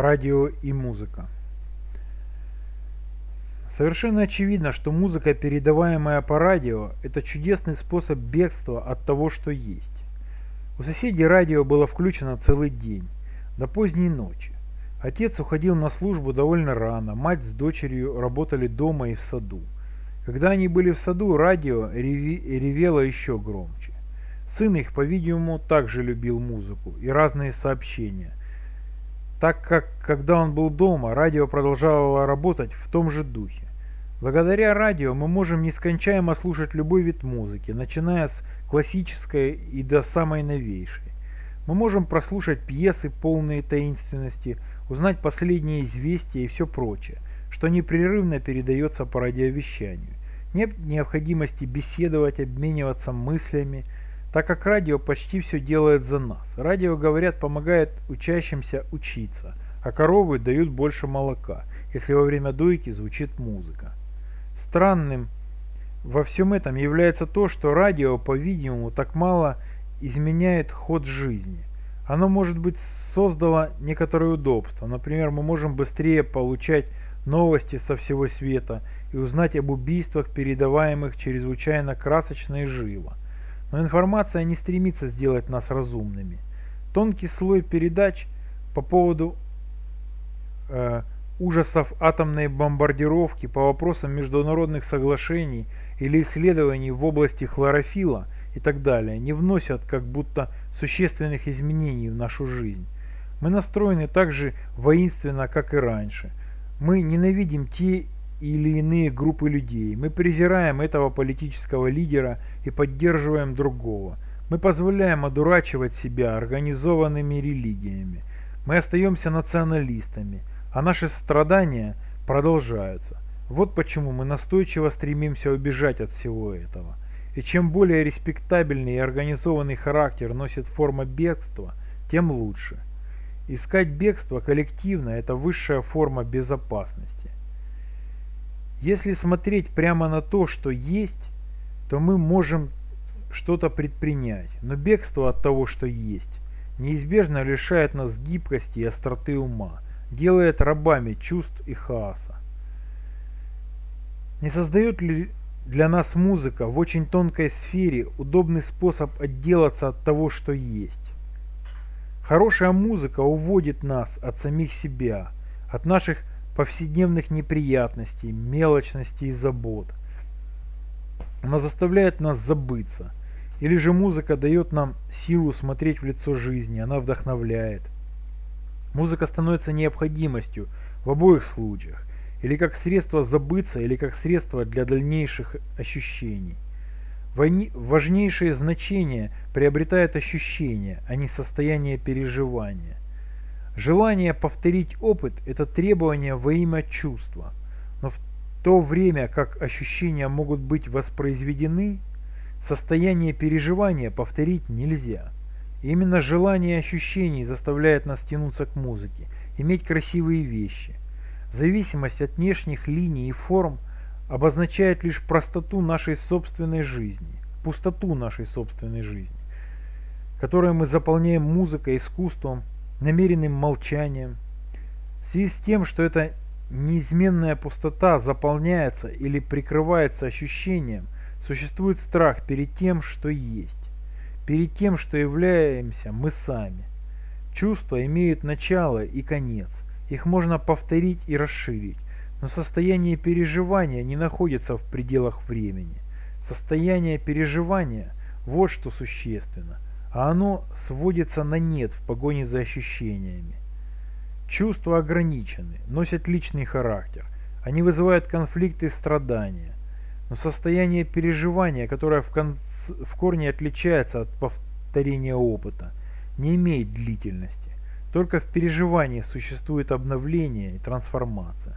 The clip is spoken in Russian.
радио и музыка. Совершенно очевидно, что музыка, передаваемая по радио, это чудесный способ бегства от того, что есть. У соседей радио было включено целый день, до поздней ночи. Отец уходил на службу довольно рано, мать с дочерью работали дома и в саду. Когда они были в саду, радио ревело еще громче. Сын их, по-видимому, также любил музыку и разные сообщения так как, когда он был дома, радио продолжало работать в том же духе. Благодаря радио мы можем нескончаемо слушать любой вид музыки, начиная с классической и до самой новейшей. Мы можем прослушать пьесы, полные таинственности, узнать последние известия и все прочее, что непрерывно передается по радиовещанию. Нет необходимости беседовать, обмениваться мыслями, так как радио почти все делает за нас. Радио, говорят, помогает учащимся учиться, а коровы дают больше молока, если во время дойки звучит музыка. Странным во всем этом является то, что радио, по-видимому, так мало изменяет ход жизни. Оно, может быть, создало некоторые удобства. Например, мы можем быстрее получать новости со всего света и узнать об убийствах, передаваемых чрезвычайно красочно и живо. Но информация не стремится сделать нас разумными. Тонкий слой передач по поводу э, ужасов атомной бомбардировки, по вопросам международных соглашений или исследований в области хлорофила и так далее не вносят как будто существенных изменений в нашу жизнь. Мы настроены так же воинственно, как и раньше. Мы ненавидим те или иные группы людей. Мы презираем этого политического лидера и поддерживаем другого. Мы позволяем одурачивать себя организованными религиями. Мы остаемся националистами, а наши страдания продолжаются. Вот почему мы настойчиво стремимся убежать от всего этого. И чем более респектабельный и организованный характер носит форма бегства, тем лучше. Искать бегство коллективно – это высшая форма безопасности. Если смотреть прямо на то, что есть, то мы можем что-то предпринять. Но бегство от того, что есть, неизбежно лишает нас гибкости и остроты ума, делает рабами чувств и хаоса. Не создает ли для нас музыка в очень тонкой сфере удобный способ отделаться от того, что есть? Хорошая музыка уводит нас от самих себя, от наших повседневных неприятностей, мелочностей и забот. Она заставляет нас забыться. Или же музыка дает нам силу смотреть в лицо жизни, она вдохновляет. Музыка становится необходимостью в обоих случаях. Или как средство забыться, или как средство для дальнейших ощущений. Важнейшее значение приобретает ощущение, а не состояние переживания. Желание повторить опыт – это требование во имя чувства. Но в то время как ощущения могут быть воспроизведены, состояние переживания повторить нельзя. И именно желание ощущений заставляет нас тянуться к музыке, иметь красивые вещи. Зависимость от внешних линий и форм обозначает лишь простоту нашей собственной жизни, пустоту нашей собственной жизни, которую мы заполняем музыкой, искусством, намеренным молчанием. В связи с тем, что эта неизменная пустота заполняется или прикрывается ощущением, существует страх перед тем, что есть, перед тем, что являемся мы сами. Чувства имеют начало и конец, их можно повторить и расширить, но состояние переживания не находится в пределах времени. Состояние переживания – вот что существенно – а оно сводится на нет в погоне за ощущениями. Чувства ограничены, носят личный характер, они вызывают конфликты и страдания. Но состояние переживания, которое в, конц... в корне отличается от повторения опыта, не имеет длительности. Только в переживании существует обновление и трансформация.